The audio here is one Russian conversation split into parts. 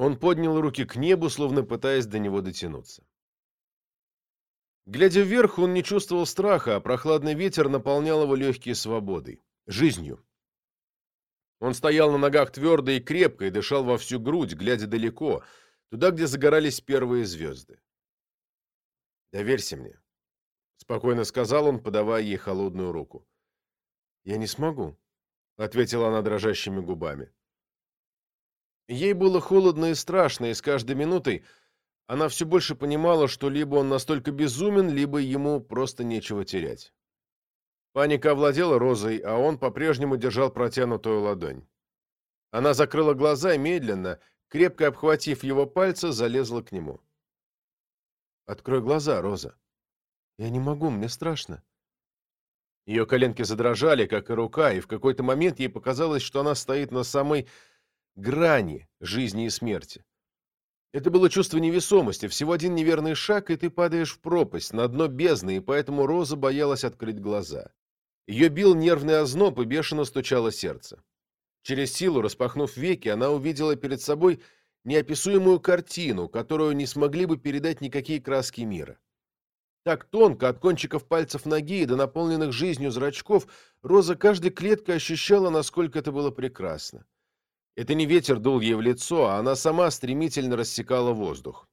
Он поднял руки к небу, словно пытаясь до него дотянуться. Глядя вверх, он не чувствовал страха, а прохладный ветер наполнял его легкие свободой, жизнью. Он стоял на ногах твердо и крепко и дышал во всю грудь, глядя далеко, туда, где загорались первые звезды. «Доверься мне», — спокойно сказал он, подавая ей холодную руку. «Я не смогу», — ответила она дрожащими губами. Ей было холодно и страшно, и с каждой минутой она все больше понимала, что либо он настолько безумен, либо ему просто нечего терять. Паника овладела Розой, а он по-прежнему держал протянутую ладонь. Она закрыла глаза и медленно, крепко обхватив его пальцы, залезла к нему. «Открой глаза, Роза. Я не могу, мне страшно». Ее коленки задрожали, как и рука, и в какой-то момент ей показалось, что она стоит на самой грани жизни и смерти. Это было чувство невесомости, всего один неверный шаг, и ты падаешь в пропасть, на дно бездны, и поэтому Роза боялась открыть глаза. Ее бил нервный озноб, и бешено стучало сердце. Через силу, распахнув веки, она увидела перед собой неописуемую картину, которую не смогли бы передать никакие краски мира. Так тонко, от кончиков пальцев ноги до наполненных жизнью зрачков, Роза каждой клеткой ощущала, насколько это было прекрасно. Это не ветер дул ей в лицо, а она сама стремительно рассекала воздух.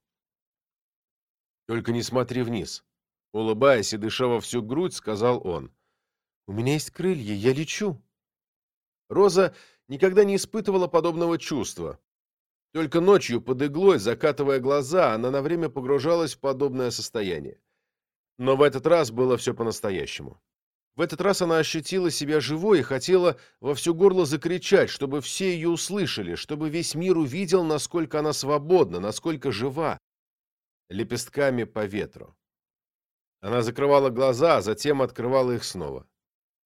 «Только не смотри вниз», — улыбаясь и дыша во всю грудь, сказал он. «У меня есть крылья, я лечу». Роза никогда не испытывала подобного чувства. Только ночью под иглой, закатывая глаза, она на время погружалась в подобное состояние. Но в этот раз было все по-настоящему. В этот раз она ощутила себя живой и хотела во всю горло закричать, чтобы все ее услышали, чтобы весь мир увидел, насколько она свободна, насколько жива. Лепестками по ветру. Она закрывала глаза, а затем открывала их снова.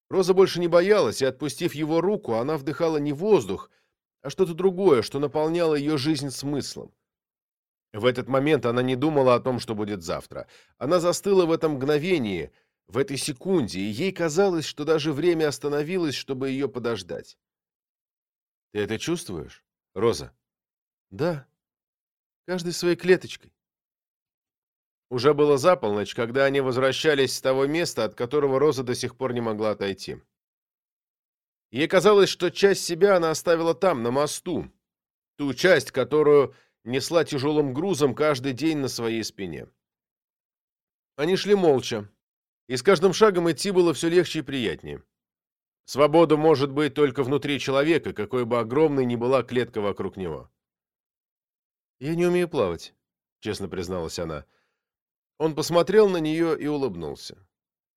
Роза больше не боялась, и, отпустив его руку, она вдыхала не воздух, а что-то другое, что наполняло ее жизнь смыслом. В этот момент она не думала о том, что будет завтра. Она застыла в этом мгновении — в этой секунде, и ей казалось, что даже время остановилось, чтобы ее подождать. «Ты это чувствуешь, Роза?» «Да. Каждой своей клеточкой». Уже было за полночь, когда они возвращались с того места, от которого Роза до сих пор не могла отойти. Ей казалось, что часть себя она оставила там, на мосту, ту часть, которую несла тяжелым грузом каждый день на своей спине. Они шли молча, и с каждым шагом идти было все легче и приятнее. Свобода может быть только внутри человека, какой бы огромной ни была клетка вокруг него. «Я не умею плавать», — честно призналась она. Он посмотрел на нее и улыбнулся.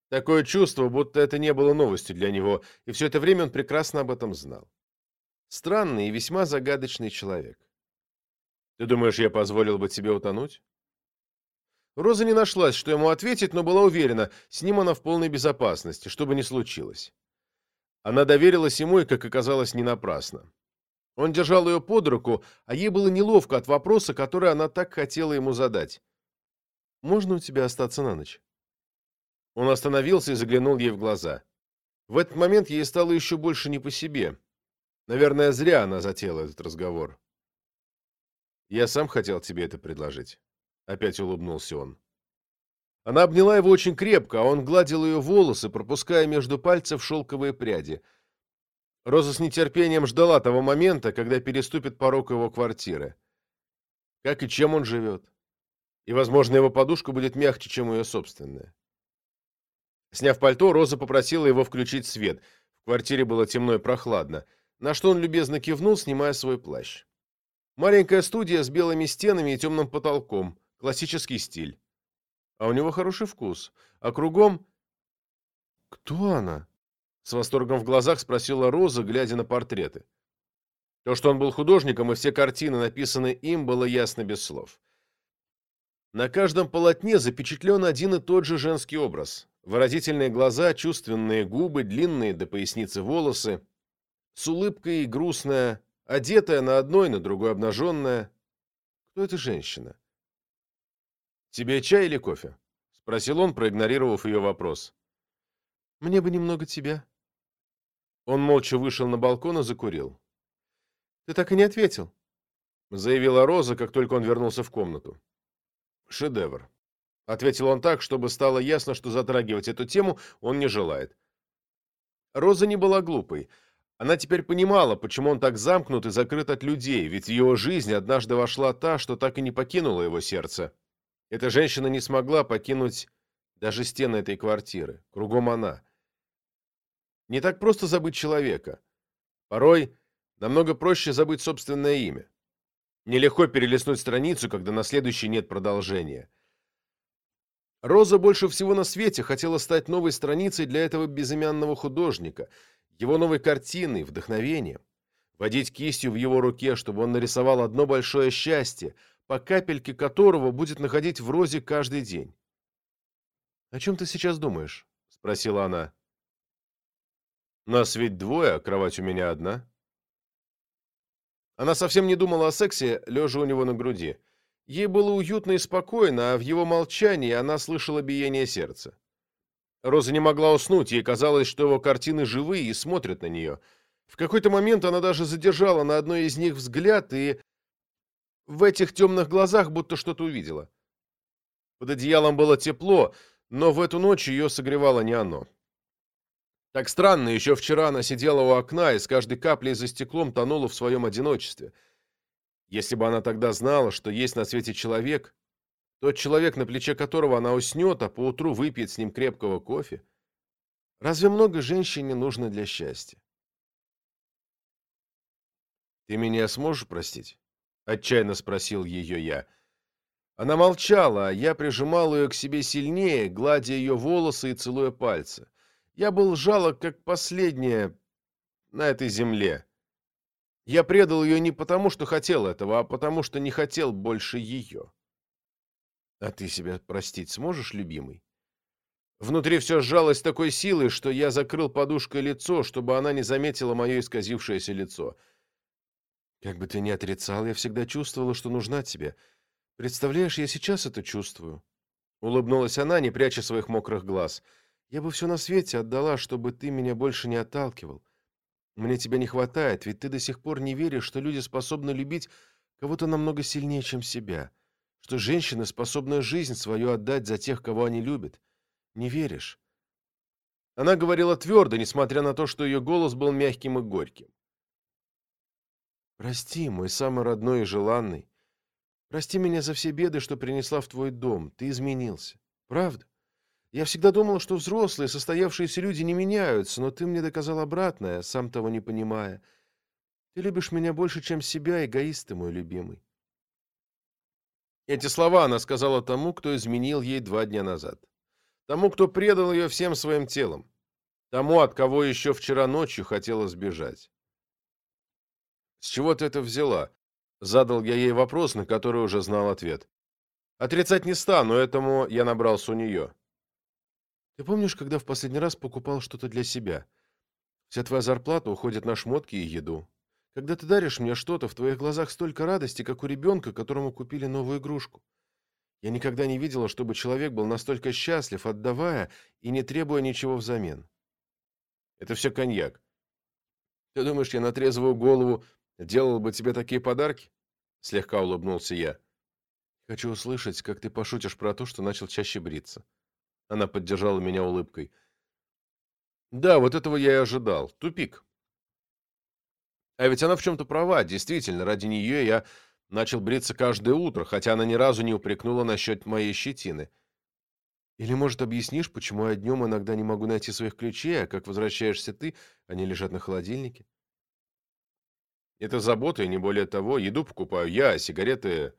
Такое чувство, будто это не было новостью для него, и все это время он прекрасно об этом знал. Странный и весьма загадочный человек. «Ты думаешь, я позволил бы тебе утонуть?» Роза не нашлась, что ему ответить, но была уверена, с ним она в полной безопасности, что бы ни случилось. Она доверилась ему и, как оказалось, не напрасно. Он держал ее под руку, а ей было неловко от вопроса, который она так хотела ему задать. «Можно у тебя остаться на ночь?» Он остановился и заглянул ей в глаза. В этот момент ей стало еще больше не по себе. Наверное, зря она затеяла этот разговор. «Я сам хотел тебе это предложить». — опять улыбнулся он. Она обняла его очень крепко, а он гладил ее волосы, пропуская между пальцев шелковые пряди. Роза с нетерпением ждала того момента, когда переступит порог его квартиры. Как и чем он живет. И, возможно, его подушка будет мягче, чем ее собственная. Сняв пальто, Роза попросила его включить свет. В квартире было темно и прохладно, на что он любезно кивнул, снимая свой плащ. Маленькая студия с белыми стенами и темным потолком — Классический стиль. А у него хороший вкус. А кругом... Кто она? С восторгом в глазах спросила Роза, глядя на портреты. То, что он был художником, и все картины, написанные им, было ясно без слов. На каждом полотне запечатлен один и тот же женский образ. Выразительные глаза, чувственные губы, длинные до поясницы волосы, с улыбкой и грустная, одетая на одной, на другой обнаженная. Кто эта женщина? «Тебе чай или кофе?» — спросил он, проигнорировав ее вопрос. «Мне бы немного тебя». Он молча вышел на балкон и закурил. «Ты так и не ответил». заявила Роза, как только он вернулся в комнату. «Шедевр», — ответил он так, чтобы стало ясно, что затрагивать эту тему он не желает. Роза не была глупой. Она теперь понимала, почему он так замкнут и закрыт от людей, ведь в его жизнь однажды вошла та, что так и не покинула его сердце. Эта женщина не смогла покинуть даже стены этой квартиры. Кругом она. Не так просто забыть человека. Порой намного проще забыть собственное имя. Нелегко перелистнуть страницу, когда на следующей нет продолжения. Роза больше всего на свете хотела стать новой страницей для этого безымянного художника, его новой картиной, вдохновением. Водить кистью в его руке, чтобы он нарисовал одно большое счастье, по капельке которого будет находить в Розе каждый день. «О чем ты сейчас думаешь?» — спросила она. «Нас ведь двое, а кровать у меня одна». Она совсем не думала о сексе, лежа у него на груди. Ей было уютно и спокойно, а в его молчании она слышала биение сердца. Роза не могла уснуть, ей казалось, что его картины живые и смотрят на нее. В какой-то момент она даже задержала на одной из них взгляд и в этих темных глазах будто что-то увидела. Под одеялом было тепло, но в эту ночь ее согревало не оно. Так странно, еще вчера она сидела у окна и с каждой каплей за стеклом тонула в своем одиночестве. Если бы она тогда знала, что есть на свете человек, тот человек, на плече которого она уснет, а поутру выпьет с ним крепкого кофе, разве много женщине нужно для счастья? «Ты меня сможешь простить?» — отчаянно спросил ее я. Она молчала, а я прижимал ее к себе сильнее, гладя ее волосы и целуя пальцы. Я был жалок, как последняя на этой земле. Я предал ее не потому, что хотел этого, а потому, что не хотел больше ее. А ты себя простить сможешь, любимый? Внутри все сжалось такой силой, что я закрыл подушкой лицо, чтобы она не заметила мое исказившееся лицо. Как бы ты ни отрицал, я всегда чувствовала, что нужна тебе. Представляешь, я сейчас это чувствую. Улыбнулась она, не пряча своих мокрых глаз. — я бы все на свете отдала, чтобы ты меня больше не отталкивал. Мне тебя не хватает, ведь ты до сих пор не веришь, что люди способны любить кого-то намного сильнее, чем себя, что женщины способны жизнь свою отдать за тех, кого они любят. Не веришь?» Она говорила твердо, несмотря на то, что ее голос был мягким и горьким. «Прости, мой самый родной и желанный. Прости меня за все беды, что принесла в твой дом. Ты изменился. Правда?» Я всегда думал, что взрослые, состоявшиеся люди не меняются, но ты мне доказал обратное, сам того не понимая. Ты любишь меня больше, чем себя, эгоист ты мой любимый. Эти слова она сказала тому, кто изменил ей два дня назад. Тому, кто предал ее всем своим телом. Тому, от кого еще вчера ночью хотела сбежать. «С чего ты это взяла?» Задал я ей вопрос, на который уже знал ответ. Отрицать не стану, этому я набрался у нее. Ты помнишь, когда в последний раз покупал что-то для себя? Вся твоя зарплата уходит на шмотки и еду. Когда ты даришь мне что-то, в твоих глазах столько радости, как у ребенка, которому купили новую игрушку. Я никогда не видела, чтобы человек был настолько счастлив, отдавая и не требуя ничего взамен. Это все коньяк. Ты думаешь, я на трезвую голову делал бы тебе такие подарки? Слегка улыбнулся я. Хочу услышать, как ты пошутишь про то, что начал чаще бриться. Она поддержала меня улыбкой. Да, вот этого я и ожидал. Тупик. А ведь она в чем-то права. Действительно, ради нее я начал бриться каждое утро, хотя она ни разу не упрекнула насчет моей щетины. Или, может, объяснишь, почему я днем иногда не могу найти своих ключей, а как возвращаешься ты, они лежат на холодильнике? Это забота, и не более того. Еду покупаю я, а сигареты...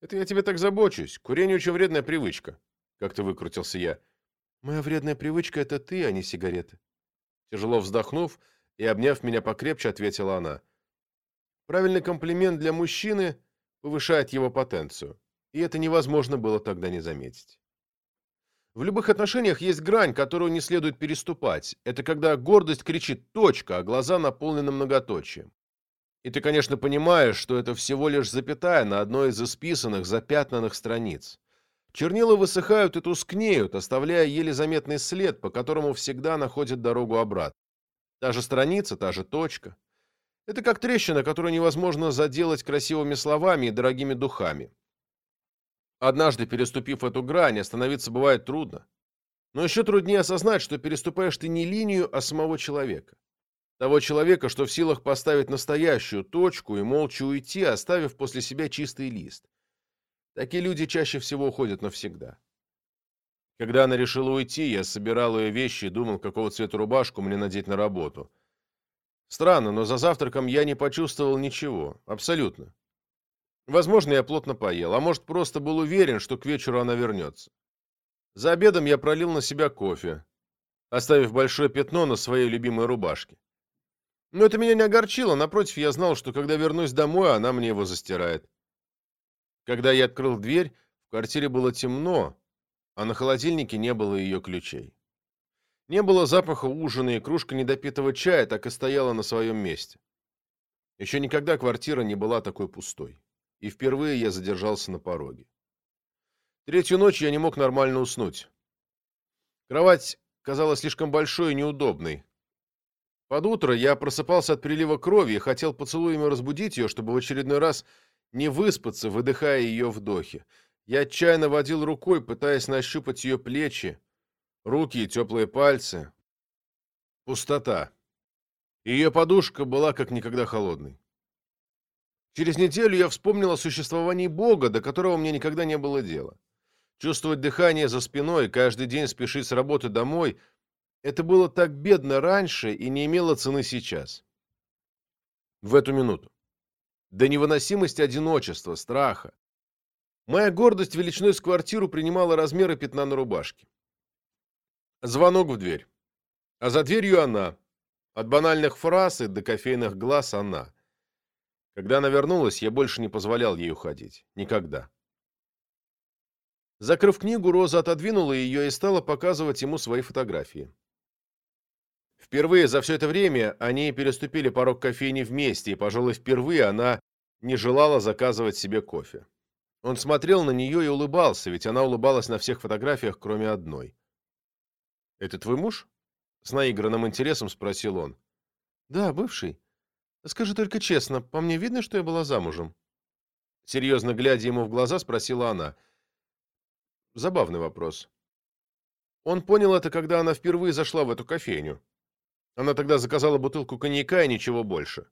Это я тебе так забочусь. Курение очень вредная привычка. Как-то выкрутился я. Моя вредная привычка — это ты, а не сигареты. Тяжело вздохнув и обняв меня покрепче, ответила она. Правильный комплимент для мужчины повышает его потенцию. И это невозможно было тогда не заметить. В любых отношениях есть грань, которую не следует переступать. Это когда гордость кричит «точка», а глаза наполнены многоточием. И ты, конечно, понимаешь, что это всего лишь запятая на одной из исписанных, запятнанных страниц. Чернила высыхают и тускнеют, оставляя еле заметный след, по которому всегда находят дорогу обратно. Та же страница, та же точка. Это как трещина, которую невозможно заделать красивыми словами и дорогими духами. Однажды, переступив эту грань, остановиться бывает трудно. Но еще труднее осознать, что переступаешь ты не линию, а самого человека. Того человека, что в силах поставить настоящую точку и молча уйти, оставив после себя чистый лист. Такие люди чаще всего уходят навсегда. Когда она решила уйти, я собирал ее вещи и думал, какого цвета рубашку мне надеть на работу. Странно, но за завтраком я не почувствовал ничего. Абсолютно. Возможно, я плотно поел, а может, просто был уверен, что к вечеру она вернется. За обедом я пролил на себя кофе, оставив большое пятно на своей любимой рубашке. Но это меня не огорчило, напротив, я знал, что когда вернусь домой, она мне его застирает. Когда я открыл дверь, в квартире было темно, а на холодильнике не было ее ключей. Не было запаха ужина, и кружка недопитого чая так и стояла на своем месте. Еще никогда квартира не была такой пустой. И впервые я задержался на пороге. Третью ночь я не мог нормально уснуть. Кровать казалась слишком большой и неудобной. Под утро я просыпался от прилива крови и хотел поцелуями разбудить ее, чтобы в очередной раз не выспаться, выдыхая ее вдохи. Я отчаянно водил рукой, пытаясь нащупать ее плечи, руки и теплые пальцы. Пустота. Ее подушка была как никогда холодной. Через неделю я вспомнил о существовании Бога, до которого мне никогда не было дела. Чувствовать дыхание за спиной, каждый день спешить с работы домой — это было так бедно раньше и не имело цены сейчас. В эту минуту. До невыносимости одиночества, страха. Моя гордость величиной с квартиру принимала размеры пятна на рубашке. Звонок в дверь. А за дверью она. От банальных фраз и до кофейных глаз она. Когда она вернулась, я больше не позволял ей уходить. Никогда. Закрыв книгу, Роза отодвинула ее и стала показывать ему свои фотографии. Впервые за все это время они переступили порог кофейни вместе, и, пожалуй, впервые она не желала заказывать себе кофе. Он смотрел на нее и улыбался, ведь она улыбалась на всех фотографиях, кроме одной. «Это твой муж?» — с наигранным интересом спросил он. «Да, бывший. Скажи только честно, по мне видно, что я была замужем?» Серьезно глядя ему в глаза, спросила она — Забавный вопрос. Он понял это, когда она впервые зашла в эту кофейню. Она тогда заказала бутылку коньяка и ничего больше.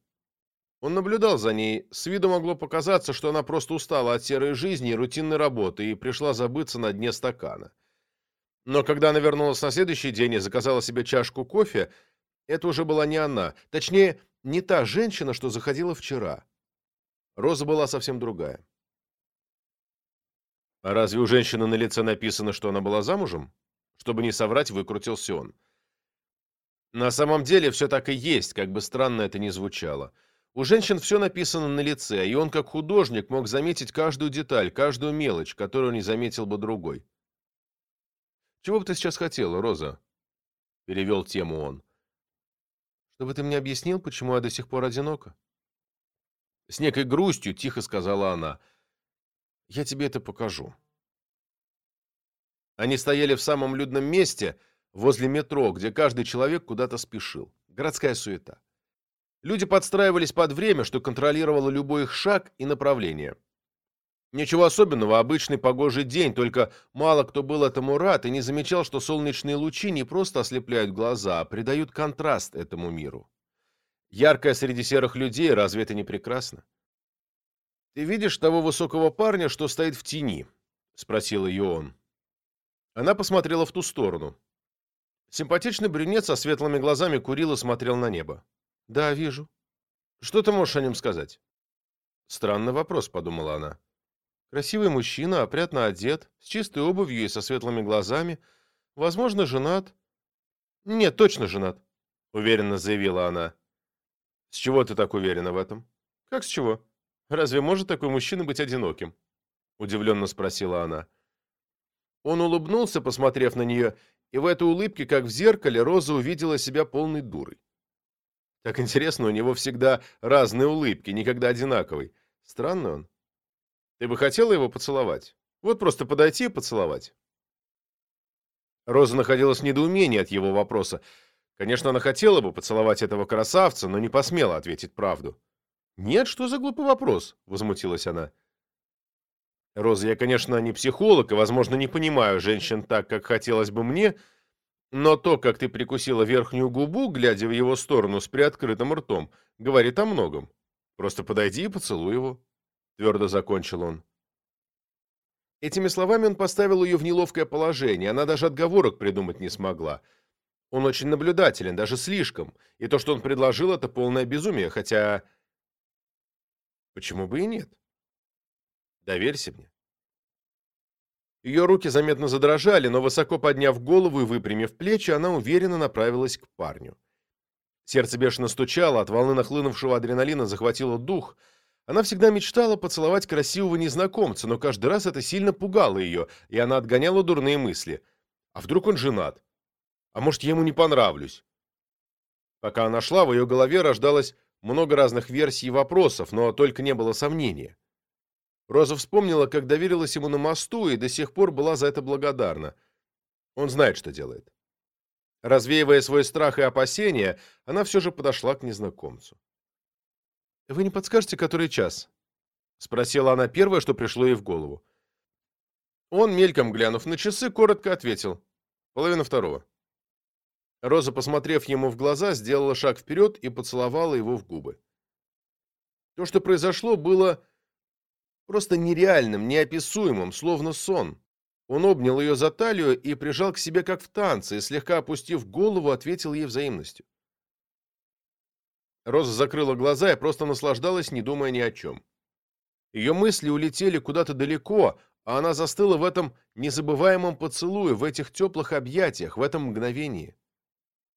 Он наблюдал за ней. С виду могло показаться, что она просто устала от серой жизни и рутинной работы и пришла забыться на дне стакана. Но когда она вернулась на следующий день и заказала себе чашку кофе, это уже была не она. Точнее, не та женщина, что заходила вчера. Роза была совсем другая. А разве у женщины на лице написано, что она была замужем? Чтобы не соврать, выкрутился он. На самом деле все так и есть, как бы странно это ни звучало. У женщин все написано на лице, и он, как художник, мог заметить каждую деталь, каждую мелочь, которую не заметил бы другой. «Чего бы ты сейчас хотела, Роза?» — перевел тему он. «Чтобы ты мне объяснил, почему я до сих пор одинока?» С некой грустью тихо сказала она — я тебе это покажу. Они стояли в самом людном месте, возле метро, где каждый человек куда-то спешил. Городская суета. Люди подстраивались под время, что контролировало любой их шаг и направление. Ничего особенного, обычный погожий день, только мало кто был этому рад и не замечал, что солнечные лучи не просто ослепляют глаза, а придают контраст этому миру. Яркое среди серых людей, разве это не прекрасно? «Ты видишь того высокого парня, что стоит в тени?» — спросил ее он. Она посмотрела в ту сторону. Симпатичный брюнет со светлыми глазами курил и смотрел на небо. «Да, вижу. Что ты можешь о нем сказать?» «Странный вопрос», — подумала она. «Красивый мужчина, опрятно одет, с чистой обувью и со светлыми глазами. Возможно, женат». «Нет, точно женат», — уверенно заявила она. «С чего ты так уверена в этом?» «Как с чего?» Разве может такой мужчина быть одиноким? Удивленно спросила она. Он улыбнулся, посмотрев на нее, и в этой улыбке, как в зеркале, Роза увидела себя полной дурой. Так интересно, у него всегда разные улыбки, никогда одинаковый. Странно он. Ты бы хотела его поцеловать? Вот просто подойти и поцеловать. Роза находилась в недоумении от его вопроса. Конечно, она хотела бы поцеловать этого красавца, но не посмела ответить правду. «Нет, что за глупый вопрос?» — возмутилась она. «Роза, я, конечно, не психолог и, возможно, не понимаю женщин так, как хотелось бы мне, но то, как ты прикусила верхнюю губу, глядя в его сторону с приоткрытым ртом, говорит о многом. Просто подойди и поцелуй его», — твердо закончил он. Этими словами он поставил ее в неловкое положение, она даже отговорок придумать не смогла. Он очень наблюдателен, даже слишком, и то, что он предложил, это полное безумие, хотя... Почему бы и нет? Доверься мне. Ее руки заметно задрожали, но высоко подняв голову и выпрямив плечи, она уверенно направилась к парню. Сердце бешено стучало, от волны нахлынувшего адреналина захватило дух — она всегда мечтала поцеловать красивого незнакомца, но каждый раз это сильно пугало ее, и она отгоняла дурные мысли. А вдруг он женат? А может, я ему не понравлюсь? Пока она шла, в ее голове рождалось много разных версий и вопросов, но только не было сомнения. Роза вспомнила, как доверилась ему на мосту, и до сих пор была за это благодарна. Он знает, что делает. Развеивая свой страх и опасения, она все же подошла к незнакомцу. «Вы не подскажете, который час?» — спросила она первое, что пришло ей в голову. Он, мельком глянув на часы, коротко ответил. «Половина второго». Роза, посмотрев ему в глаза, сделала шаг вперед и поцеловала его в губы. То, что произошло, было просто нереальным, неописуемым, словно сон. Он обнял ее за талию и прижал к себе, как в танце, и, слегка опустив голову, ответил ей взаимностью. Роза закрыла глаза и просто наслаждалась, не думая ни о чем. Ее мысли улетели куда-то далеко, а она застыла в этом незабываемом поцелуе, в этих теплых объятиях, в этом мгновении.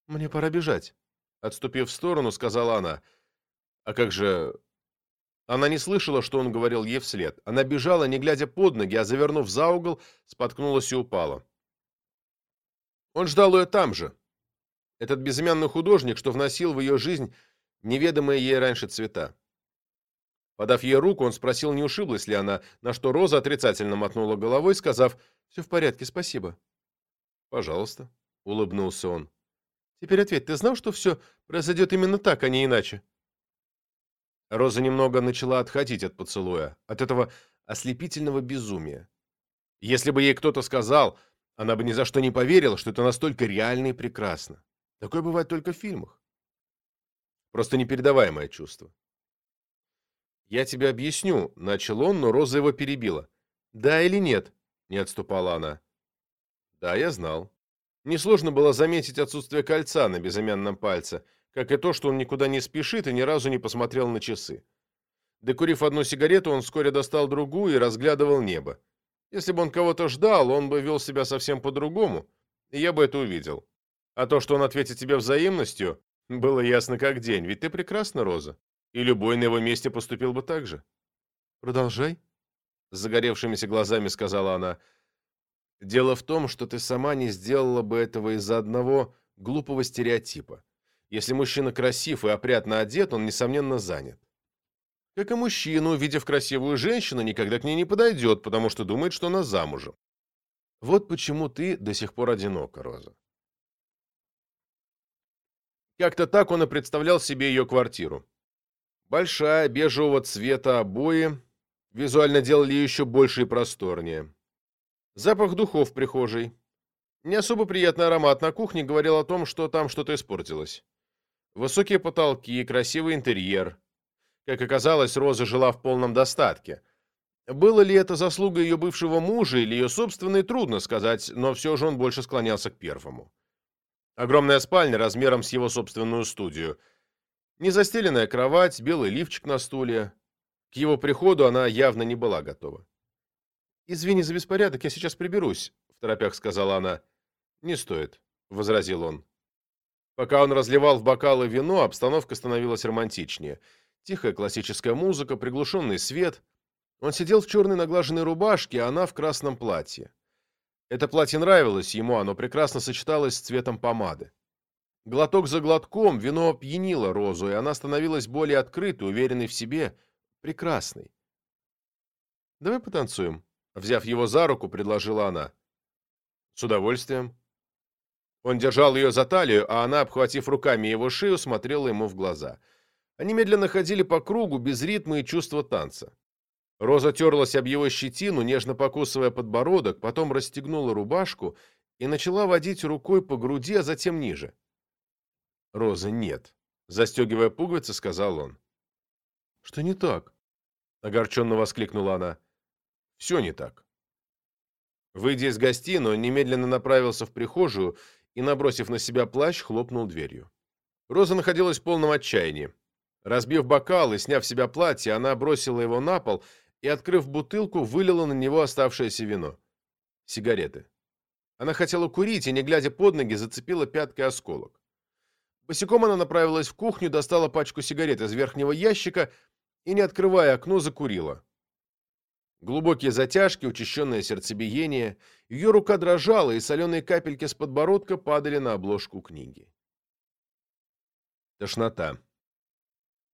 «Мне пора бежать», — отступив в сторону, сказала она. «А как же...» Она не слышала, что он говорил ей вслед. Она бежала, не глядя под ноги, а, завернув за угол, споткнулась и упала. Он ждал ее там же. Этот безымянный художник, что вносил в ее жизнь неведомые ей раньше цвета. Подав ей руку, он спросил, не ушиблась ли она, на что Роза отрицательно мотнула головой, сказав «Все в порядке, спасибо». «Пожалуйста», — улыбнулся он. «Теперь ответь, ты знал, что все произойдет именно так, а не иначе?» Роза немного начала отходить от поцелуя, от этого ослепительного безумия. Если бы ей кто-то сказал, она бы ни за что не поверила, что это настолько реально и прекрасно. Такое бывает только в фильмах. Просто непередаваемое чувство. «Я тебе объясню», — начал он, но Роза его перебила. «Да или нет?» — не отступала она. «Да, я знал. Несложно было заметить отсутствие кольца на безымянном пальце, как и то, что он никуда не спешит и ни разу не посмотрел на часы. Докурив одну сигарету, он вскоре достал другую и разглядывал небо. Если бы он кого-то ждал, он бы вел себя совсем по-другому, и я бы это увидел. А то, что он ответит тебе взаимностью, было ясно как день, ведь ты прекрасна, Роза. И любой на его месте поступил бы так же. Продолжай. С загоревшимися глазами сказала она. Дело в том, что ты сама не сделала бы этого из-за одного глупого стереотипа. Если мужчина красив и опрятно одет, он, несомненно, занят. Как и мужчина, увидев красивую женщину, никогда к ней не подойдет, потому что думает, что она замужем. Вот почему ты до сих пор одинока, Роза. Как-то так он и представлял себе ее квартиру. Большая, бежевого цвета обои визуально делали ее еще больше и просторнее. Запах духов в прихожей. Не особо приятный аромат на кухне говорил о том, что там что-то испортилось. Высокие потолки, и красивый интерьер. Как оказалось, Роза жила в полном достатке. Было ли это заслуга ее бывшего мужа или ее собственной, трудно сказать, но все же он больше склонялся к первому. Огромная спальня размером с его собственную студию. Незастеленная кровать, белый лифчик на стуле. К его приходу она явно не была готова. «Извини за беспорядок, я сейчас приберусь», — в торопях сказала она. «Не стоит», — возразил он. Пока он разливал в бокалы вино, обстановка становилась романтичнее. Тихая классическая музыка, приглушенный свет. Он сидел в черной наглаженной рубашке, а она в красном платье. Это платье нравилось ему, оно прекрасно сочеталось с цветом помады. Глоток за глотком вино опьянило Розу, и она становилась более открытой, уверенной в себе, прекрасной. «Давай потанцуем», — взяв его за руку, предложила она. «С удовольствием». Он держал ее за талию, а она, обхватив руками его шею, смотрела ему в глаза. Они медленно ходили по кругу, без ритма и чувства танца. Роза терлась об его щетину, нежно покусывая подбородок, потом расстегнула рубашку и начала водить рукой по груди, а затем ниже. «Роза, нет», — застегивая пуговицы, сказал он. «Что не так?» — огорченно воскликнула она. «Все не так». Выйдя из гостиной, он немедленно направился в прихожую и, набросив на себя плащ, хлопнул дверью. Роза находилась в полном отчаянии. Разбив бокал и сняв с себя платье, она бросила его на пол и, открыв бутылку, вылила на него оставшееся вино. Сигареты. Она хотела курить и, не глядя под ноги, зацепила пяткой осколок. Босиком она направилась в кухню, достала пачку сигарет из верхнего ящика и, не открывая окно, закурила. Глубокие затяжки, учащенное сердцебиение, ее рука дрожала, и соленые капельки с подбородка падали на обложку книги. Тошнота.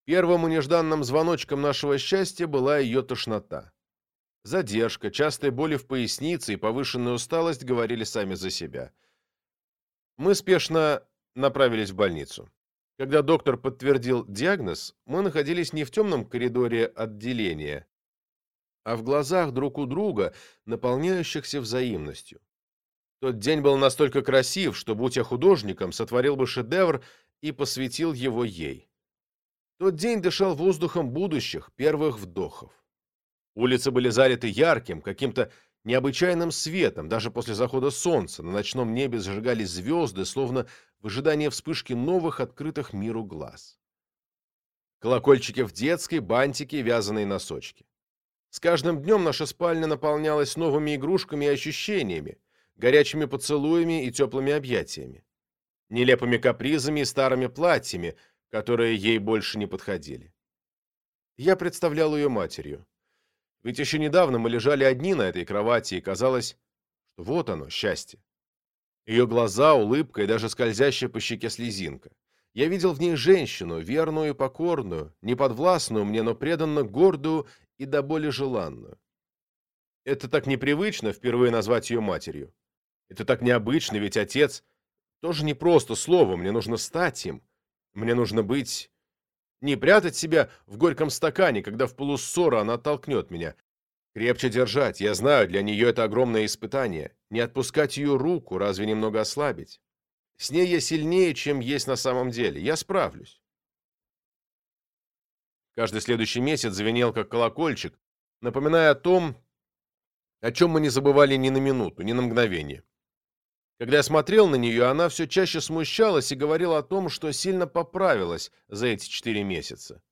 Первым и нежданным звоночком нашего счастья была ее тошнота. Задержка, частые боли в пояснице и повышенная усталость говорили сами за себя. Мы спешно направились в больницу. Когда доктор подтвердил диагноз, мы находились не в темном коридоре отделения, а в глазах друг у друга, наполняющихся взаимностью. Тот день был настолько красив, что, будь я художником, сотворил бы шедевр и посвятил его ей. Тот день дышал воздухом будущих, первых вдохов. Улицы были залиты ярким, каким-то необычайным светом, даже после захода солнца на ночном небе зажигались звезды, словно в ожидании вспышки новых открытых миру глаз. Колокольчики в детской, бантики, вязаные носочки. С каждым днем наша спальня наполнялась новыми игрушками и ощущениями, горячими поцелуями и теплыми объятиями, нелепыми капризами и старыми платьями, которые ей больше не подходили. Я представлял ее матерью. Ведь еще недавно мы лежали одни на этой кровати, и казалось, что вот оно, счастье. Ее глаза, улыбка и даже скользящая по щеке слезинка. Я видел в ней женщину, верную и покорную, неподвластную мне, но преданно гордую и до боли желанную. Это так непривычно впервые назвать ее матерью. Это так необычно, ведь отец тоже не просто слово, мне нужно стать им. Мне нужно быть... Не прятать себя в горьком стакане, когда в полуссора она толкнет меня. Крепче держать, я знаю, для нее это огромное испытание. Не отпускать ее руку, разве немного ослабить? С ней я сильнее, чем есть на самом деле. Я справлюсь. Каждый следующий месяц звенел как колокольчик, напоминая о том, о чем мы не забывали ни на минуту, ни на мгновение. Когда я смотрел на нее, она все чаще смущалась и говорила о том, что сильно поправилась за эти четыре месяца.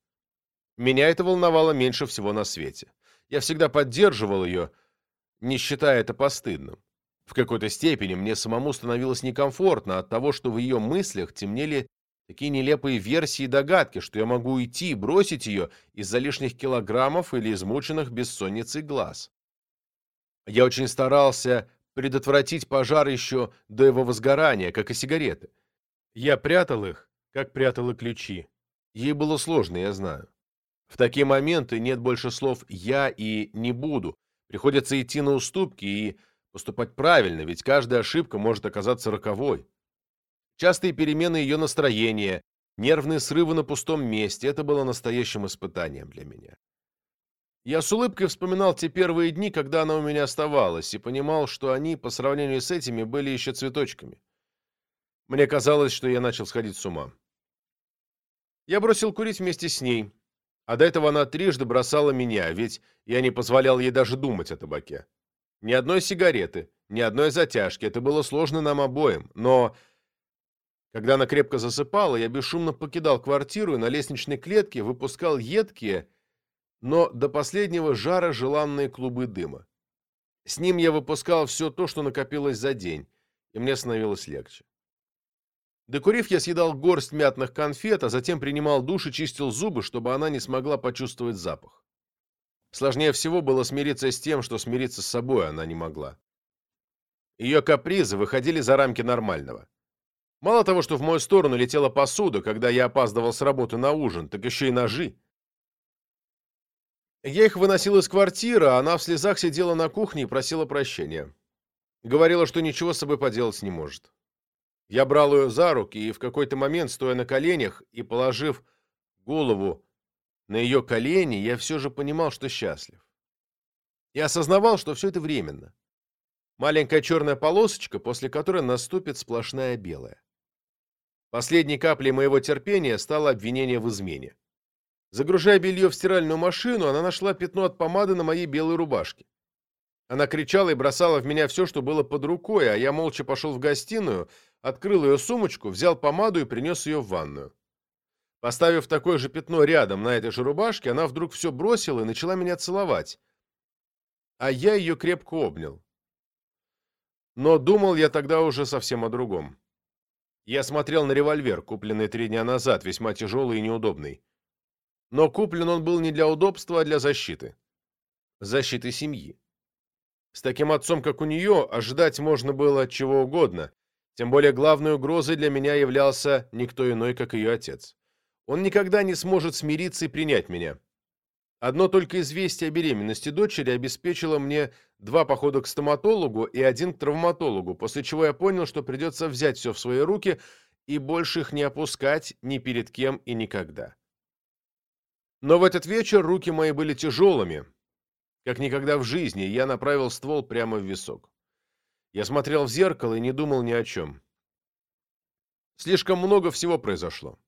Меня это волновало меньше всего на свете. Я всегда поддерживал ее, не считая это постыдным. В какой-то степени мне самому становилось некомфортно от того, что в ее мыслях темнели Такие нелепые версии и догадки, что я могу уйти и бросить ее из-за лишних килограммов или измученных бессонницей глаз. Я очень старался предотвратить пожар еще до его возгорания, как и сигареты. Я прятал их, как прятал и ключи. Ей было сложно, я знаю. В такие моменты нет больше слов «я» и «не буду». Приходится идти на уступки и поступать правильно, ведь каждая ошибка может оказаться роковой. Частые перемены ее настроения, нервные срывы на пустом месте – это было настоящим испытанием для меня. Я с улыбкой вспоминал те первые дни, когда она у меня оставалась, и понимал, что они, по сравнению с этими, были еще цветочками. Мне казалось, что я начал сходить с ума. Я бросил курить вместе с ней, а до этого она трижды бросала меня, ведь я не позволял ей даже думать о табаке. Ни одной сигареты, ни одной затяжки, это было сложно нам обоим, но когда она крепко засыпала, я бесшумно покидал квартиру и на лестничной клетке выпускал едкие, но до последнего жара желанные клубы дыма. С ним я выпускал все то, что накопилось за день, и мне становилось легче. Докурив, я съедал горсть мятных конфет, а затем принимал душ и чистил зубы, чтобы она не смогла почувствовать запах. Сложнее всего было смириться с тем, что смириться с собой она не могла. Ее капризы выходили за рамки нормального. Мало того, что в мою сторону летела посуда, когда я опаздывал с работы на ужин, так еще и ножи. Я их выносил из квартиры, а она в слезах сидела на кухне и просила прощения. Говорила, что ничего с собой поделать не может. Я брал ее за руки, и в какой-то момент, стоя на коленях и положив голову на ее колени, я все же понимал, что счастлив. И осознавал, что все это временно. Маленькая черная полосочка, после которой наступит сплошная белая. Последней каплей моего терпения стало обвинение в измене. Загружая белье в стиральную машину, она нашла пятно от помады на моей белой рубашке. Она кричала и бросала в меня все, что было под рукой, а я молча пошел в гостиную, открыл ее сумочку, взял помаду и принес ее в ванную. Поставив такое же пятно рядом на этой же рубашке, она вдруг все бросила и начала меня целовать. А я ее крепко обнял. Но думал я тогда уже совсем о другом. Я смотрел на револьвер, купленный три дня назад, весьма тяжелый и неудобный. Но куплен он был не для удобства, а для защиты. Защиты семьи. С таким отцом, как у нее, ожидать можно было чего угодно, тем более главной угрозой для меня являлся никто иной, как ее отец. Он никогда не сможет смириться и принять меня. Одно только известие о беременности дочери обеспечило мне два похода к стоматологу и один к травматологу, после чего я понял, что придется взять все в свои руки и больше их не опускать ни перед кем и никогда. Но в этот вечер руки мои были тяжелыми, как никогда в жизни, я направил ствол прямо в висок. Я смотрел в зеркало и не думал ни о чем. Слишком много всего произошло.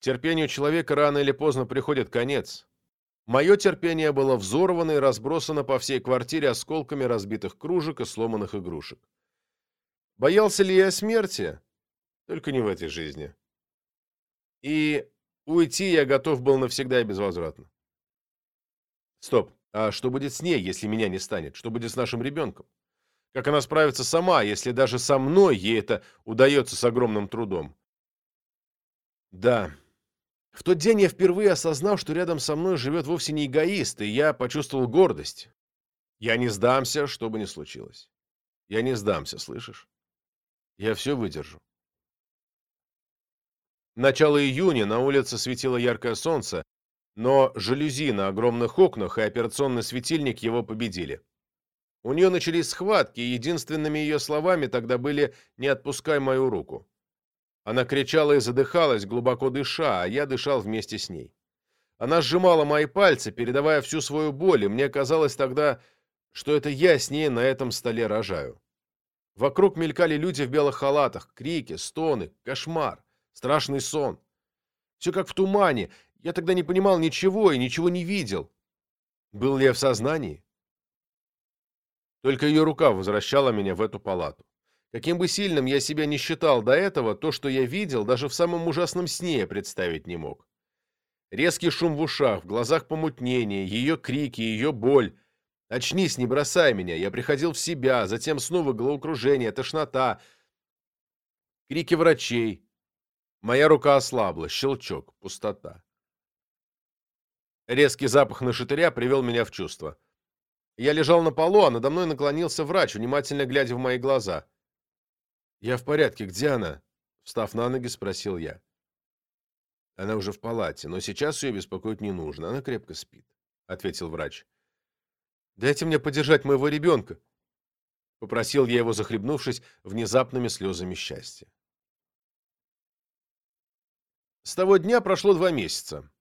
Терпению человека рано или поздно приходит конец. Мое терпение было взорвано и разбросано по всей квартире осколками разбитых кружек и сломанных игрушек. Боялся ли я смерти? Только не в этой жизни. И уйти я готов был навсегда и безвозвратно. Стоп, а что будет с ней, если меня не станет? Что будет с нашим ребенком? Как она справится сама, если даже со мной ей это удается с огромным трудом? Да, в тот день я впервые осознал, что рядом со мной живет вовсе не эгоист, и я почувствовал гордость. Я не сдамся, что бы ни случилось. Я не сдамся, слышишь? Я все выдержу. Начало июня, на улице светило яркое солнце, но жалюзи на огромных окнах и операционный светильник его победили. У нее начались схватки, и единственными ее словами тогда были «не отпускай мою руку». Она кричала и задыхалась, глубоко дыша, а я дышал вместе с ней. Она сжимала мои пальцы, передавая всю свою боль, и мне казалось тогда, что это я с ней на этом столе рожаю. Вокруг мелькали люди в белых халатах, крики, стоны, кошмар, страшный сон. Все как в тумане, я тогда не понимал ничего и ничего не видел. Был ли я в сознании? Только ее рука возвращала меня в эту палату. Каким бы сильным я себя не считал до этого, то, что я видел, даже в самом ужасном сне представить не мог. Резкий шум в ушах, в глазах помутнение, ее крики, ее боль. «Очнись, не бросай меня!» Я приходил в себя, затем снова головокружение, тошнота, крики врачей. Моя рука ослабла, щелчок, пустота. Резкий запах нашатыря привел меня в чувство. Я лежал на полу, а надо мной наклонился врач, внимательно глядя в мои глаза. «Я в порядке. Где она?» Встав на ноги, спросил я. «Она уже в палате, но сейчас ее беспокоить не нужно. Она крепко спит», — ответил врач. «Дайте мне подержать моего ребенка», — попросил я его, захлебнувшись внезапными слезами счастья. С того дня прошло два месяца.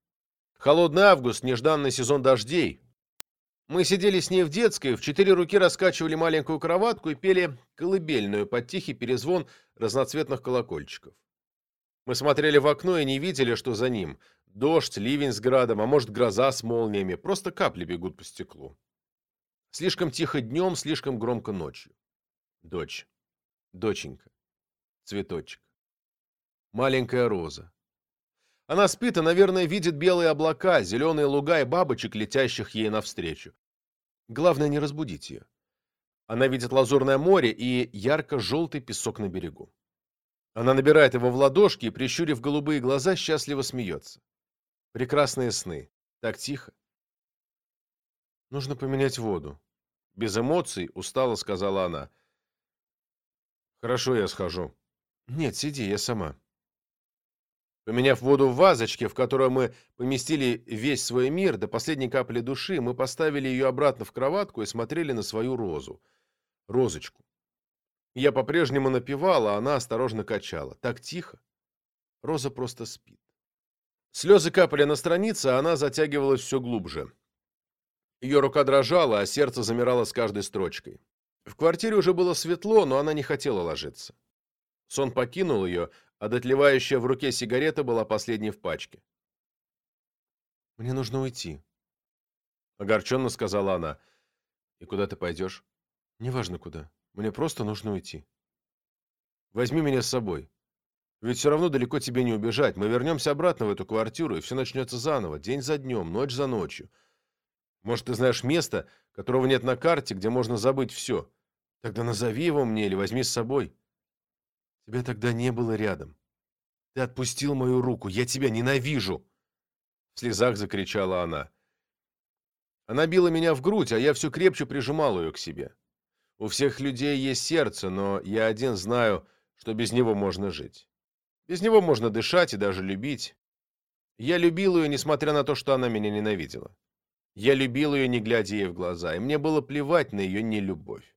Холодный август, нежданный сезон дождей, мы сидели с ней в детской, в четыре руки раскачивали маленькую кроватку и пели колыбельную под тихий перезвон разноцветных колокольчиков. Мы смотрели в окно и не видели, что за ним. Дождь, ливень с градом, а может гроза с молниями. Просто капли бегут по стеклу. Слишком тихо днем, слишком громко ночью. Дочь. Доченька. Цветочек. Маленькая роза. Она спит и, наверное, видит белые облака, зеленые луга и бабочек, летящих ей навстречу. Главное, не разбудить ее. Она видит лазурное море и ярко-желтый песок на берегу. Она набирает его в ладошки и, прищурив голубые глаза, счастливо смеется. Прекрасные сны. Так тихо. Нужно поменять воду. Без эмоций, устало сказала она. Хорошо, я схожу. Нет, сиди, я сама. Поменяв воду в вазочке, в которую мы поместили весь свой мир, до последней капли души, мы поставили ее обратно в кроватку и смотрели на свою розу. Розочку. Я по-прежнему напевал, а она осторожно качала. Так тихо. Роза просто спит. Слезы капали на странице, а она затягивалась все глубже. Ее рука дрожала, а сердце замирало с каждой строчкой. В квартире уже было светло, но она не хотела ложиться. Сон покинул ее, а дотлевающая в руке сигарета была последней в пачке. «Мне нужно уйти», — огорченно сказала она. «И куда ты пойдешь?» «Неважно куда. Мне просто нужно уйти». «Возьми меня с собой. Ведь все равно далеко тебе не убежать. Мы вернемся обратно в эту квартиру, и все начнется заново, день за днем, ночь за ночью. Может, ты знаешь место, которого нет на карте, где можно забыть все? Тогда назови его мне или возьми с собой». «Тебя тогда не было рядом. Ты отпустил мою руку. Я тебя ненавижу!» В слезах закричала она. Она била меня в грудь, а я все крепче прижимал ее к себе. У всех людей есть сердце, но я один знаю, что без него можно жить. Без него можно дышать и даже любить. Я любил ее, несмотря на то, что она меня ненавидела. Я любил ее, не глядя ей в глаза, и мне было плевать на ее нелюбовь.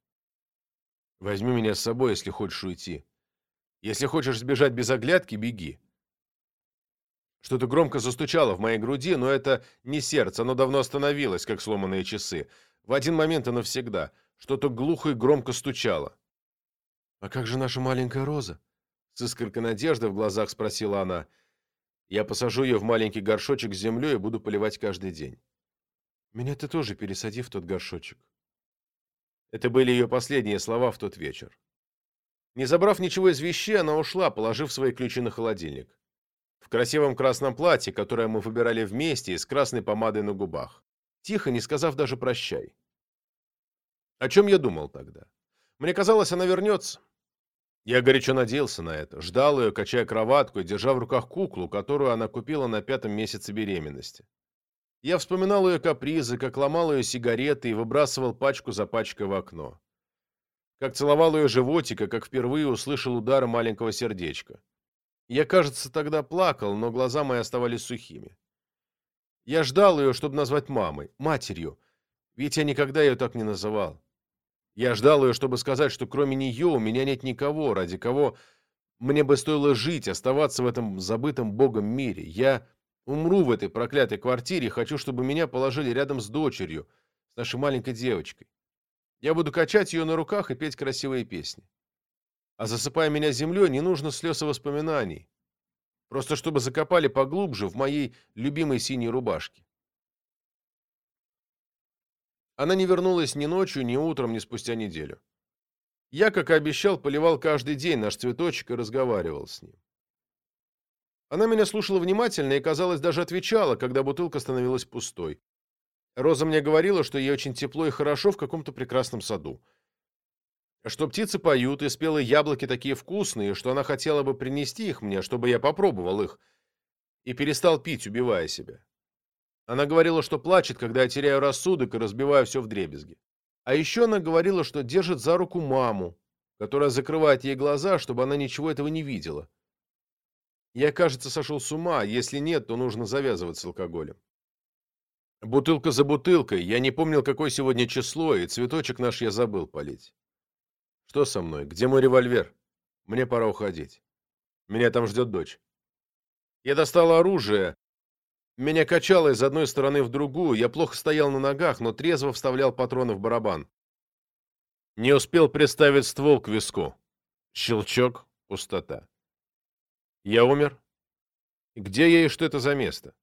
Возьми меня с собой, если хочешь уйти. Если хочешь сбежать без оглядки, беги. Что-то громко застучало в моей груди, но это не сердце, оно давно остановилось, как сломанные часы. В один момент и навсегда. Что-то глухо и громко стучало. «А как же наша маленькая Роза?» С искоркой надежды в глазах спросила она. «Я посажу ее в маленький горшочек с землей и буду поливать каждый день». «Меня ты тоже пересади в тот горшочек». Это были ее последние слова в тот вечер. Не забрав ничего из вещей, она ушла, положив свои ключи на холодильник в красивом красном платье, которое мы выбирали вместе и с красной помадой на губах, тихо, не сказав даже «прощай». О чем я думал тогда? Мне казалось, она вернется. Я горячо надеялся на это, ждал ее, качая кроватку и держа в руках куклу, которую она купила на пятом месяце беременности. Я вспоминал ее капризы, как ломал ее сигареты и выбрасывал пачку за пачкой в окно. Как целовал ее животика, как впервые услышал удары маленького сердечка. Я, кажется, тогда плакал, но глаза мои оставались сухими. Я ждал ее, чтобы назвать мамой, матерью, ведь я никогда ее так не называл. Я ждал ее, чтобы сказать, что кроме нее у меня нет никого, ради кого мне бы стоило жить, оставаться в этом забытом Богом мире. Я умру в этой проклятой квартире, хочу, чтобы меня положили рядом с дочерью, с нашей маленькой девочкой. Я буду качать ее на руках и петь красивые песни. А засыпая меня землей, не нужно слез и воспоминаний. Просто чтобы закопали поглубже в моей любимой синей рубашке. Она не вернулась ни ночью, ни утром, ни спустя неделю. Я, как и обещал, поливал каждый день наш цветочек и разговаривал с ним. Она меня слушала внимательно и, казалось, даже отвечала, когда бутылка становилась пустой. Роза мне говорила, что ей очень тепло и хорошо в каком-то прекрасном саду что птицы поют, и спелые яблоки такие вкусные, что она хотела бы принести их мне, чтобы я попробовал их, и перестал пить, убивая себя. Она говорила, что плачет, когда я теряю рассудок и разбиваю все вдребезги. А еще она говорила, что держит за руку маму, которая закрывает ей глаза, чтобы она ничего этого не видела. Я, кажется, сошел с ума, если нет, то нужно завязывать с алкоголем. Бутылка за бутылкой, я не помнил, какое сегодня число, и цветочек наш я забыл полить. Что со мной? Где мой револьвер? Мне пора уходить. Меня там ждет дочь. Я достал оружие. Меня качало из одной стороны в другую. Я плохо стоял на ногах, но трезво вставлял патроны в барабан. Не успел приставить ствол к виску. Щелчок, пустота. Я умер? Где я и что это за место?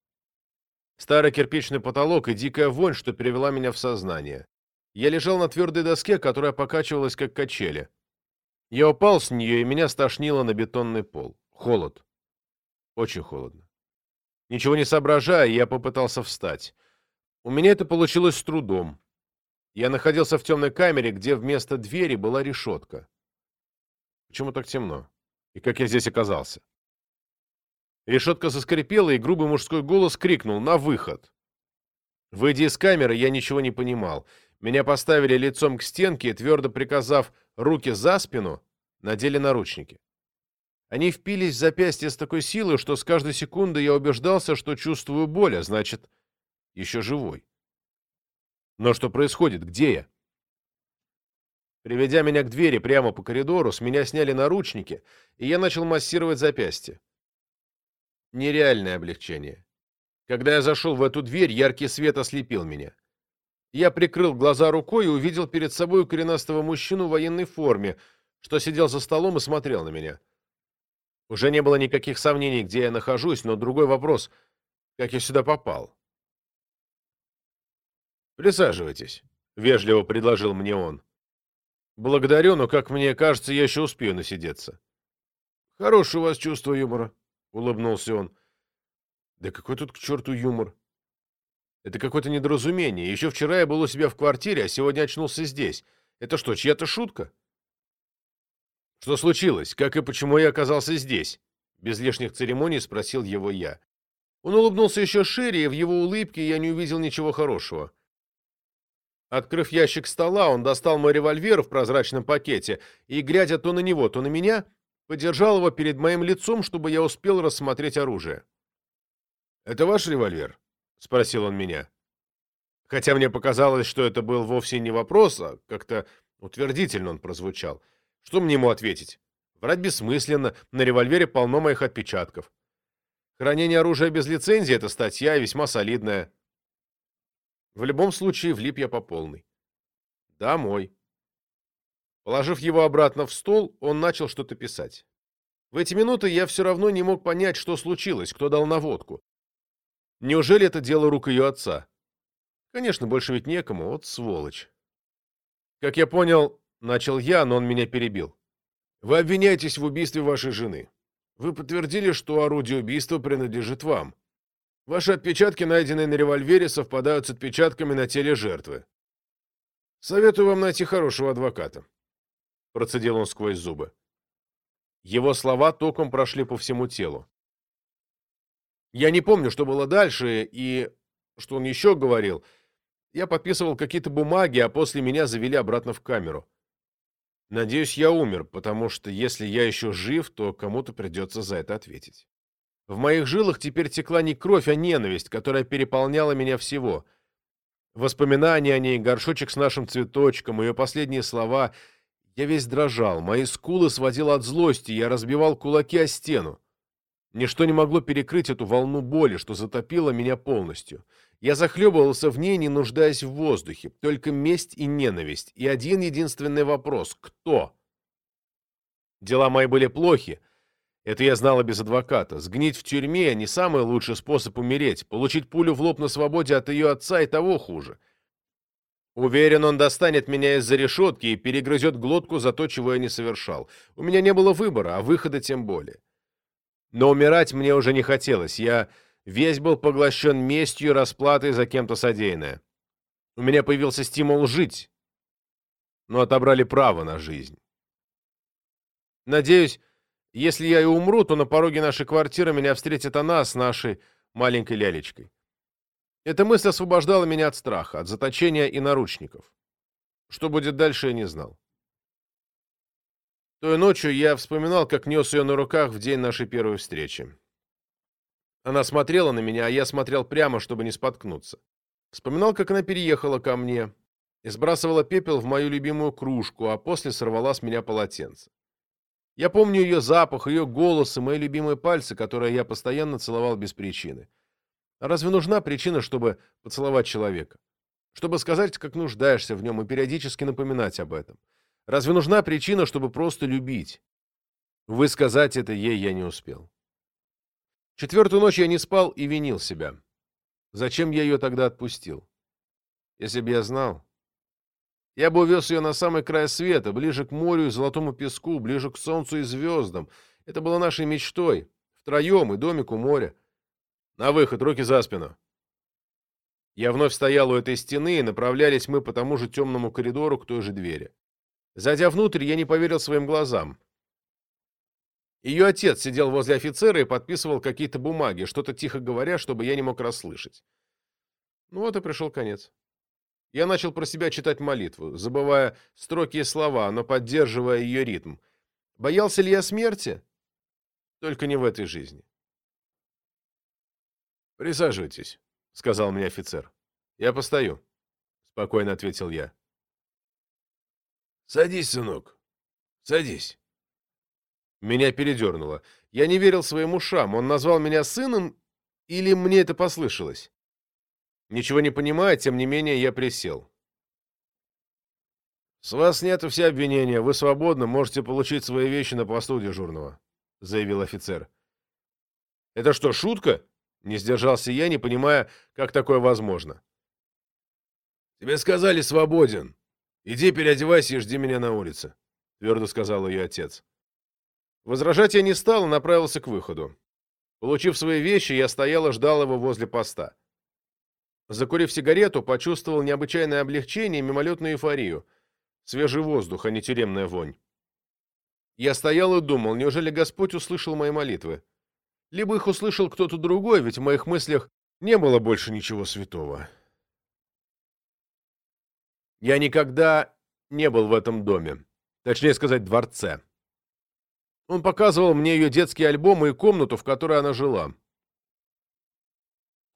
Старый кирпичный потолок и дикая вонь, что перевела меня в сознание. Я лежал на твердой доске, которая покачивалась, как качели. Я упал с нее, и меня стошнило на бетонный пол. Холод. Очень холодно. Ничего не соображая, я попытался встать. У меня это получилось с трудом. Я находился в темной камере, где вместо двери была решетка. Почему так темно? И как я здесь оказался? Решетка заскрипела, и грубый мужской голос крикнул «На выход!». Выйдя из камеры, я ничего не понимал. Меня поставили лицом к стенке и, твердо приказав руки за спину, надели наручники. Они впились в запястье с такой силой, что с каждой секунды я убеждался, что чувствую боль, а значит, еще живой. Но что происходит? Где я? Приведя меня к двери прямо по коридору, с меня сняли наручники, и я начал массировать запястье. Нереальное облегчение. Когда я зашел в эту дверь, яркий свет ослепил меня. Я прикрыл глаза рукой и увидел перед собой коренастого мужчину в военной форме, что сидел за столом и смотрел на меня. Уже не было никаких сомнений, где я нахожусь, но другой вопрос — как я сюда попал? «Присаживайтесь», — вежливо предложил мне он. «Благодарю, но, как мне кажется, я еще успею насидеться». «Хорошее у вас чувство юмора», — улыбнулся он. «Да какой тут к черту юмор? Это какое-то недоразумение. Еще вчера я был у себя в квартире, а сегодня очнулся здесь. Это что, чья-то шутка?» «Что случилось? Как и почему я оказался здесь?» Без лишних церемоний спросил его я. Он улыбнулся еще шире, и в его улыбке я не увидел ничего хорошего. Открыв ящик стола, он достал мой револьвер в прозрачном пакете и, глядя то на него, то на меня, подержал его перед моим лицом, чтобы я успел рассмотреть оружие. «Это ваш револьвер?» — спросил он меня. Хотя мне показалось, что это был вовсе не вопрос, а как-то утвердительно он прозвучал. Что мне ему ответить? Врать бессмысленно, на револьвере полно моих отпечатков. Хранение оружия без лицензии — это статья весьма солидная. В любом случае, влип я по полной. Да, мой. Положив его обратно в стол, он начал что-то писать. В эти минуты я все равно не мог понять, что случилось, кто дал наводку. Неужели это дело рук ее отца? Конечно, больше ведь некому, вот сволочь. Как я понял, Начал я, но он меня перебил. Вы обвиняетесь в убийстве вашей жены. Вы подтвердили, что орудие убийства принадлежит вам. Ваши отпечатки, найденные на револьвере, совпадают с отпечатками на теле жертвы. Советую вам найти хорошего адвоката. Процедил он сквозь зубы. Его слова током прошли по всему телу. Я не помню, что было дальше и что он еще говорил. Я подписывал какие-то бумаги, а после меня завели обратно в камеру. Надеюсь, я умер, потому что если я еще жив, то кому-то придется за это ответить. В моих жилах теперь текла не кровь, а ненависть, которая переполняла меня всего. Воспоминания о ней, горшочек с нашим цветочком, ее последние слова. Я весь дрожал, мои скулы сводило от злости, я разбивал кулаки о стену. Ничто не могло перекрыть эту волну боли, что затопило меня полностью. Я захлебывался в ней, не нуждаясь в воздухе. Только месть и ненависть. И один единственный вопрос — кто? Дела мои были плохи. Это я знала без адвоката. Сгнить в тюрьме — не самый лучший способ умереть. Получить пулю в лоб на свободе от ее отца и того хуже. Уверен, он достанет меня из-за решетки и перегрызет глотку за то, чего я не совершал. У меня не было выбора, а выхода тем более. Но умирать мне уже не хотелось. Я весь был поглощен местью и расплатой за кем-то содеянное. У меня появился стимул жить, но отобрали право на жизнь. Надеюсь, если я и умру, то на пороге нашей квартиры меня встретит она с нашей маленькой лялечкой. Эта мысль освобождала меня от страха, от заточения и наручников. Что будет дальше, я не знал. Той ночью я вспоминал, как нес ее на руках в день нашей первой встречи. Она смотрела на меня, а я смотрел прямо, чтобы не споткнуться. Вспоминал, как она переехала ко мне и сбрасывала пепел в мою любимую кружку, а после сорвала с меня полотенце. Я помню ее запах, ее голос и мои любимые пальцы, которые я постоянно целовал без причины. Разве нужна причина, чтобы поцеловать человека? Чтобы сказать, как нуждаешься в нем и периодически напоминать об этом? Разве нужна причина, чтобы просто любить? Вы сказать это ей я не успел. Четвертую ночь я не спал и винил себя. Зачем я ее тогда отпустил? Если бы я знал. Я бы увез ее на самый край света, ближе к морю и золотому песку, ближе к солнцу и звездам. Это было нашей мечтой. Втроем и домик у моря. На выход, руки за спину. Я вновь стоял у этой стены, и направлялись мы по тому же темному коридору к той же двери. Зайдя внутрь, я не поверил своим глазам. Ее отец сидел возле офицера и подписывал какие-то бумаги, что-то тихо говоря, чтобы я не мог расслышать. Ну вот и пришел конец. Я начал про себя читать молитву, забывая строки и слова, но поддерживая ее ритм. Боялся ли я смерти? Только не в этой жизни. «Присаживайтесь», — сказал мне офицер. «Я постою», — спокойно ответил я. Садись, сынок. Садись. Меня передернуло. Я не верил своим ушам. Он назвал меня сыном или мне это послышалось? Ничего не понимая, тем не менее, я присел. «С вас нет все обвинения. Вы свободны, можете получить свои вещи на посту дежурного», — заявил офицер. «Это что, шутка?» — не сдержался я, не понимая, как такое возможно. «Тебе сказали свободен. Иди переодевайся и жди меня на улице», — твердо сказал ее отец. Возражать я не стал и направился к выходу. Получив свои вещи, я стоял и ждал его возле поста. Закурив сигарету, почувствовал необычайное облегчение и мимолетную эйфорию. Свежий воздух, а не тюремная вонь. Я стоял и думал, неужели Господь услышал мои молитвы? Либо их услышал кто-то другой, ведь в моих мыслях не было больше ничего святого. Я никогда не был в этом доме. Точнее сказать, дворце. Он показывал мне ее детские альбомы и комнату, в которой она жила.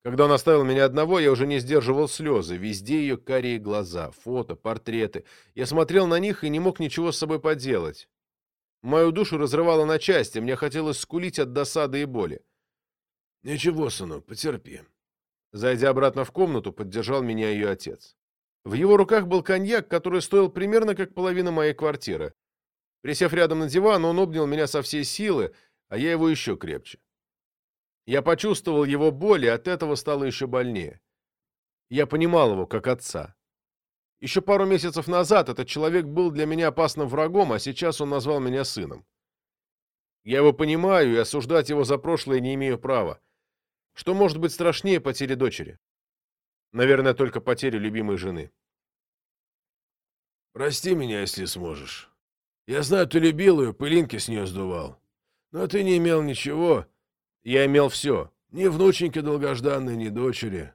Когда он оставил меня одного, я уже не сдерживал слезы. Везде ее карие глаза, фото, портреты. Я смотрел на них и не мог ничего с собой поделать. Мою душу разрывало на части, мне хотелось скулить от досады и боли. «Ничего, сынок, потерпи». Зайдя обратно в комнату, поддержал меня ее отец. В его руках был коньяк, который стоил примерно как половина моей квартиры. Присев рядом на диван, он обнял меня со всей силы, а я его еще крепче. Я почувствовал его боль, и от этого стало еще больнее. Я понимал его как отца. Еще пару месяцев назад этот человек был для меня опасным врагом, а сейчас он назвал меня сыном. Я его понимаю и осуждать его за прошлое не имею права. Что может быть страшнее потери дочери? Наверное, только потери любимой жены. Прости меня, если сможешь. Я знаю, ты любил ее, пылинки с нее сдувал. Но ты не имел ничего. Я имел все. Ни внученьки долгожданной, ни дочери.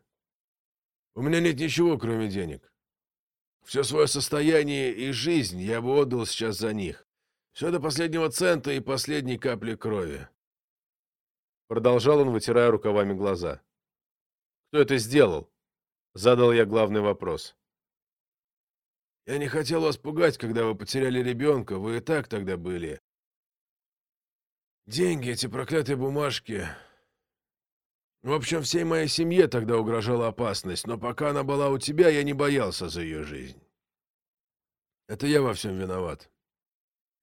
У меня нет ничего, кроме денег. Все свое состояние и жизнь я бы отдал сейчас за них. Все до последнего цента и последней капли крови. Продолжал он, вытирая рукавами глаза. Кто это сделал? Задал я главный вопрос. Я не хотел вас пугать, когда вы потеряли ребенка, вы и так тогда были. Деньги, эти проклятые бумажки. В общем, всей моей семье тогда угрожала опасность, но пока она была у тебя, я не боялся за ее жизнь. Это я во всем виноват.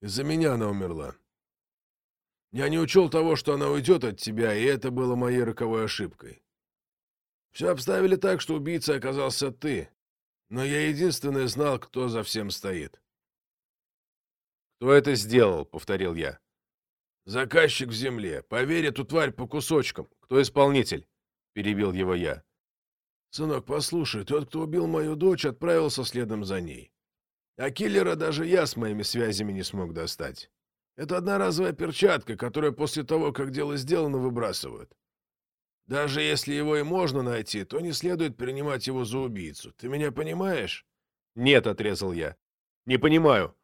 Из-за меня она умерла. Я не учел того, что она уйдет от тебя, и это было моей роковой ошибкой. Все обставили так, что убийцей оказался ты. Но я единственный знал, кто за всем стоит. «Кто это сделал?» — повторил я. «Заказчик в земле. Поверь эту тварь по кусочкам. Кто исполнитель?» — перебил его я. «Сынок, послушай, тот, кто убил мою дочь, отправился следом за ней. А киллера даже я с моими связями не смог достать. Это одноразовая перчатка, которую после того, как дело сделано, выбрасывают. Даже если его и можно найти, то не следует принимать его за убийцу. Ты меня понимаешь? Нет, отрезал я. Не понимаю.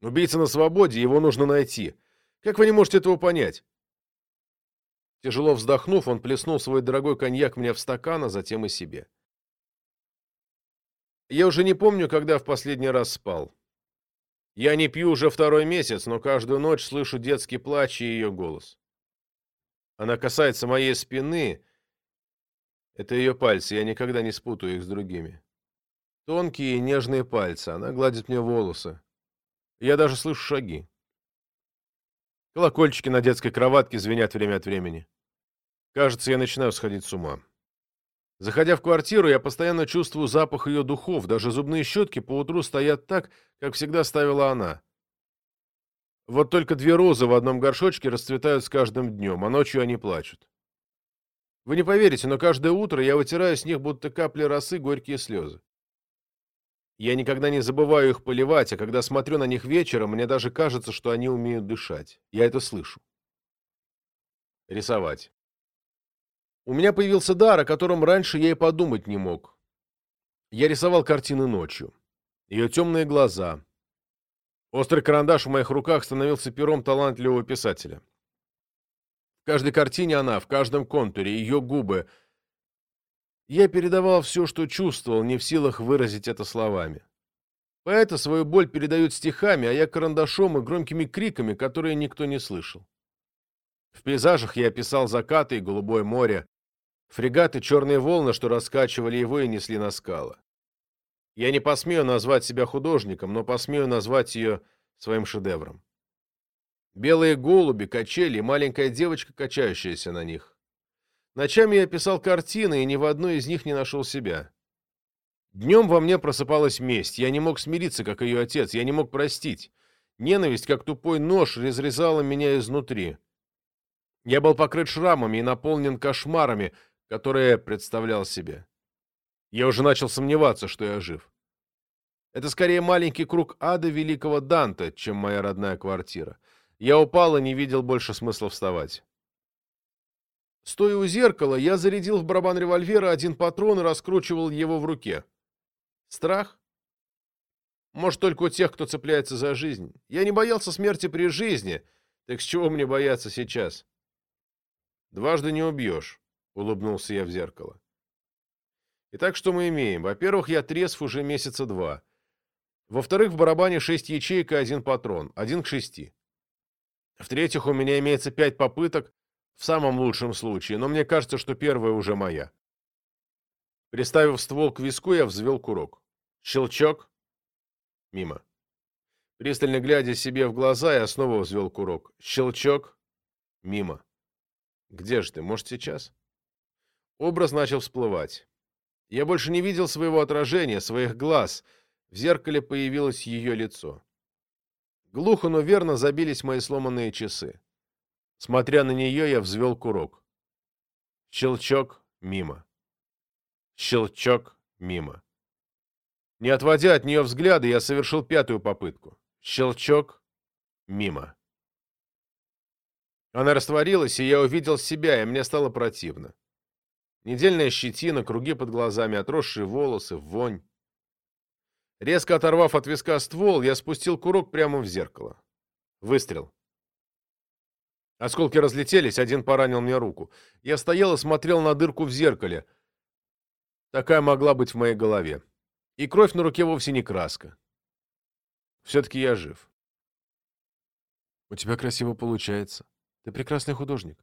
Убийца на свободе, его нужно найти. Как вы не можете этого понять? Тяжело вздохнув, он плеснул свой дорогой коньяк мне в стакан, а затем и себе. Я уже не помню, когда в последний раз спал. Я не пью уже второй месяц, но каждую ночь слышу детский плач и ее голос. Она касается моей спины. Это ее пальцы, я никогда не спутаю их с другими. Тонкие нежные пальцы, она гладит мне волосы. Я даже слышу шаги. Колокольчики на детской кроватке звенят время от времени. Кажется, я начинаю сходить с ума. Заходя в квартиру, я постоянно чувствую запах ее духов, даже зубные щетки по утру стоят так, как всегда ставила она. Вот только две розы в одном горшочке расцветают с каждым днем, а ночью они плачут. Вы не поверите, но каждое утро я вытираю с них будто капли росы горькие слезы. Я никогда не забываю их поливать, а когда смотрю на них вечером, мне даже кажется, что они умеют дышать. Я это слышу. Рисовать. У меня появился дар, о котором раньше я и подумать не мог. Я рисовал картины ночью. Ее темные глаза, Острый карандаш в моих руках становился пером талантливого писателя. В каждой картине она, в каждом контуре, ее губы. Я передавал все, что чувствовал, не в силах выразить это словами. Поэты свою боль передают стихами, а я карандашом и громкими криками, которые никто не слышал. В пейзажах я описал закаты и голубое море, фрегаты черные волны, что раскачивали его и несли на скалы. Я не посмею назвать себя художником, но посмею назвать ее своим шедевром. Белые голуби, качели и маленькая девочка, качающаяся на них. Ночами я писал картины, и ни в одной из них не нашел себя. Днем во мне просыпалась месть. Я не мог смириться, как ее отец. Я не мог простить. Ненависть, как тупой нож, разрезала меня изнутри. Я был покрыт шрамами и наполнен кошмарами, которые представлял себе. Я уже начал сомневаться, что я жив. Это скорее маленький круг ада великого Данте, чем моя родная квартира. Я упал и не видел больше смысла вставать. Стоя у зеркала, я зарядил в барабан револьвера один патрон и раскручивал его в руке. Страх? Может, только у тех, кто цепляется за жизнь. Я не боялся смерти при жизни, так с чего мне бояться сейчас? Дважды не убьешь, — улыбнулся я в зеркало. Итак, что мы имеем? Во-первых, я трезв уже месяца два. Во-вторых, в барабане шесть ячеек и один патрон. Один к шести. В-третьих, у меня имеется пять попыток, в самом лучшем случае, но мне кажется, что первая уже моя. Приставив ствол к виску, я взвел курок. Щелчок. Мимо. Пристально глядя себе в глаза, я снова взвел курок. Щелчок. Мимо. Где же ты? Может, сейчас? Образ начал всплывать. Я больше не видел своего отражения, своих глаз. В зеркале появилось ее лицо. Глухо, но верно забились мои сломанные часы. Смотря на нее, я взвел курок. Щелчок мимо. Щелчок мимо. Не отводя от нее взгляда, я совершил пятую попытку. Щелчок мимо. Она растворилась, и я увидел себя, и мне стало противно. Недельная щетина, круги под глазами, отросшие волосы, вонь. Резко оторвав от виска ствол, я спустил курок прямо в зеркало. Выстрел. Осколки разлетелись, один поранил мне руку. Я стоял и смотрел на дырку в зеркале. Такая могла быть в моей голове. И кровь на руке вовсе не краска. Все-таки я жив. У тебя красиво получается. Ты прекрасный художник.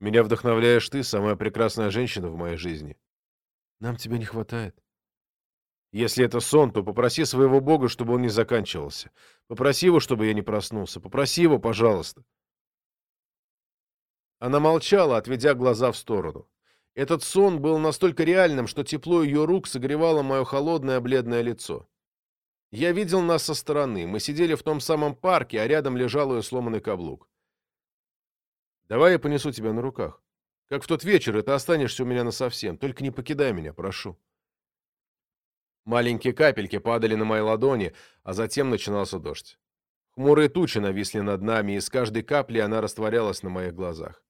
Меня вдохновляешь ты, самая прекрасная женщина в моей жизни. Нам тебя не хватает. Если это сон, то попроси своего Бога, чтобы он не заканчивался. Попроси его, чтобы я не проснулся. Попроси его, пожалуйста. Она молчала, отведя глаза в сторону. Этот сон был настолько реальным, что тепло ее рук согревало мое холодное бледное лицо. Я видел нас со стороны. Мы сидели в том самом парке, а рядом лежал ее сломанный каблук. Давай я понесу тебя на руках. Как в тот вечер, и ты останешься у меня насовсем. Только не покидай меня, прошу. Маленькие капельки падали на мои ладони, а затем начинался дождь. Хмурые тучи нависли над нами, и с каждой капли она растворялась на моих глазах.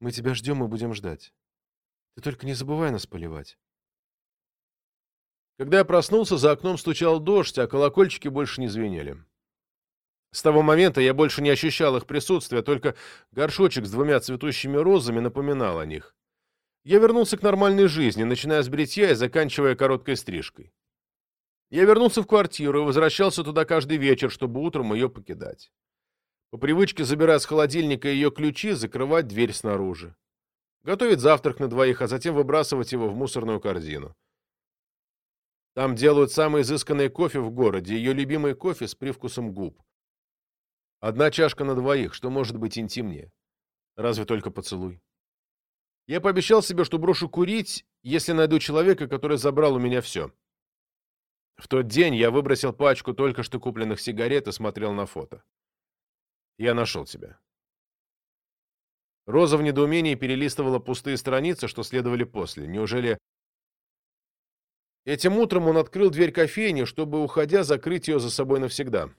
Мы тебя ждем и будем ждать. Ты только не забывай нас поливать. Когда я проснулся, за окном стучал дождь, а колокольчики больше не звенели. С того момента я больше не ощущал их присутствия, только горшочек с двумя цветущими розами напоминал о них. Я вернулся к нормальной жизни, начиная с бритья и заканчивая короткой стрижкой. Я вернулся в квартиру и возвращался туда каждый вечер, чтобы утром ее покидать. По привычке, забирая с холодильника ее ключи, закрывать дверь снаружи. Готовить завтрак на двоих, а затем выбрасывать его в мусорную корзину. Там делают самый изысканный кофе в городе, ее любимый кофе с привкусом губ. Одна чашка на двоих, что может быть интимнее? Разве только поцелуй. Я пообещал себе, что брошу курить, если найду человека, который забрал у меня все. В тот день я выбросил пачку только что купленных сигарет и смотрел на фото. Я нашел тебя. Роза в недоумении перелистывала пустые страницы, что следовали после. Неужели... Этим утром он открыл дверь кофейни, чтобы, уходя, закрыть ее за собой навсегда.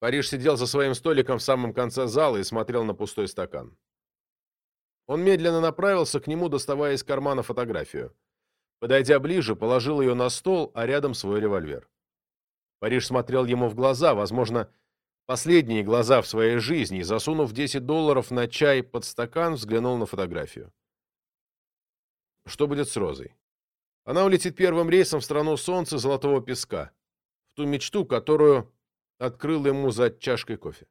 Париж сидел за своим столиком в самом конце зала и смотрел на пустой стакан. Он медленно направился к нему, доставая из кармана фотографию. Подойдя ближе, положил ее на стол, а рядом свой револьвер. Париж смотрел ему в глаза, возможно, последние глаза в своей жизни, засунув 10 долларов на чай под стакан, взглянул на фотографию. Что будет с Розой? Она улетит первым рейсом в страну солнца золотого песка, в ту мечту, которую открыл ему за чашкой кофе.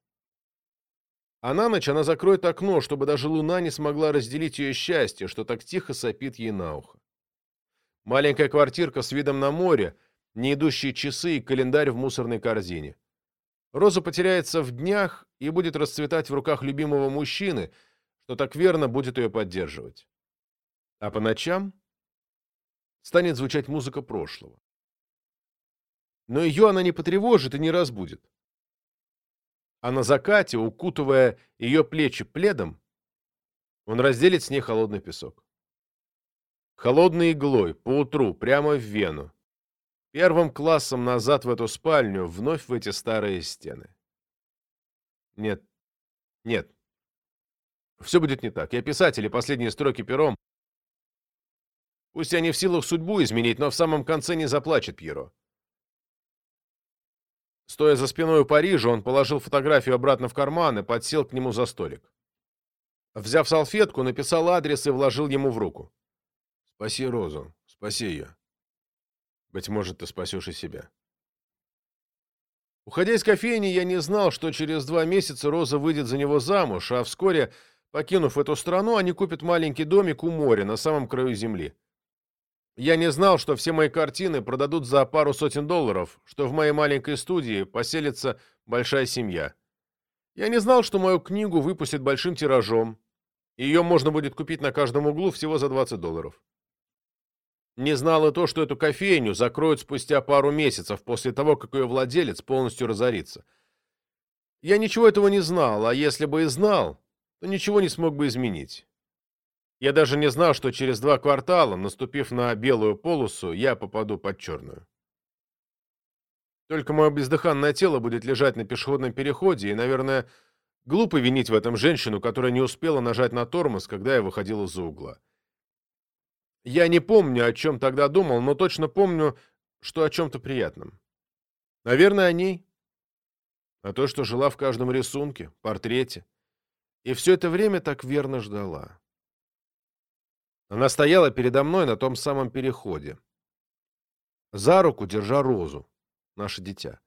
А на ночь она закроет окно, чтобы даже луна не смогла разделить ее счастье, что так тихо сопит ей на ухо. Маленькая квартирка с видом на море, не идущие часы и календарь в мусорной корзине. Роза потеряется в днях и будет расцветать в руках любимого мужчины, что так верно будет ее поддерживать. А по ночам станет звучать музыка прошлого. Но ее она не потревожит и не разбудит. А на закате, укутывая ее плечи пледом, он разделит с ней холодный песок. Холодной иглой, поутру, прямо в вену. Первым классом назад в эту спальню, вновь в эти старые стены. Нет, нет. Все будет не так. Я писатель, и последние строки пером. Пусть я не в силах судьбу изменить, но в самом конце не заплачет Пьеро. Стоя за спиной у Парижа, он положил фотографию обратно в карман и подсел к нему за столик. Взяв салфетку, написал адрес и вложил ему в руку. «Спаси Розу, спаси ее. Быть может, ты спасешь и себя». Уходя из кофейни, я не знал, что через два месяца Роза выйдет за него замуж, а вскоре, покинув эту страну, они купят маленький домик у моря на самом краю земли. Я не знал, что все мои картины продадут за пару сотен долларов, что в моей маленькой студии поселится большая семья. Я не знал, что мою книгу выпустят большим тиражом, и ее можно будет купить на каждом углу всего за 20 долларов. Не знал и то, что эту кофейню закроют спустя пару месяцев после того, как ее владелец полностью разорится. Я ничего этого не знал, а если бы и знал, то ничего не смог бы изменить. Я даже не знал, что через два квартала, наступив на белую полосу, я попаду под черную. Только мое бездыханное тело будет лежать на пешеходном переходе, и, наверное, глупо винить в этом женщину, которая не успела нажать на тормоз, когда я выходил из-за угла. Я не помню, о чем тогда думал, но точно помню, что о чем-то приятном. Наверное, о ней. О той, что жила в каждом рисунке, портрете. И все это время так верно ждала. Она стояла передо мной на том самом переходе. За руку держа розу, наше дитя.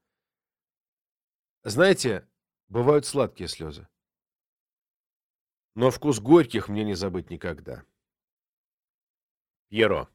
Знаете, бывают сладкие слезы. Но вкус горьких мне не забыть никогда. Пьеро.